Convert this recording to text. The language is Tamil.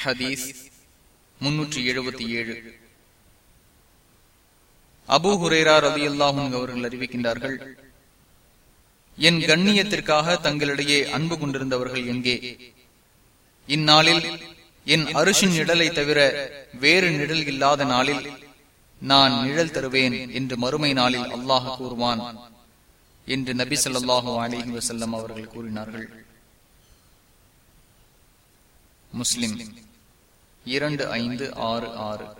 ஹதீஸ் முன்னூற்றி எழுபத்தி ஏழு. அபு ஹுரேரா ரவி அல்லாஹும் அவர்கள் அறிவிக்கின்றார்கள் என் கண்ணியத்திற்காக தங்களிடையே அன்பு கொண்டிருந்தவர்கள் எங்கே? இந்நாளில் என் அரிசின் நிழலை தவிர வேறு நிழல் இல்லாத நாளில் நான் நிழல் தருவேன் என்று மறுமை நாளில் அல்லாஹ் கூறுவான் என்று நபி சொல்லாஹு அலிஹி வசல்லம் அவர்கள் கூறினார்கள். முஸ்லிம் இரண்டு ஐந்து ஆறு ஆறு.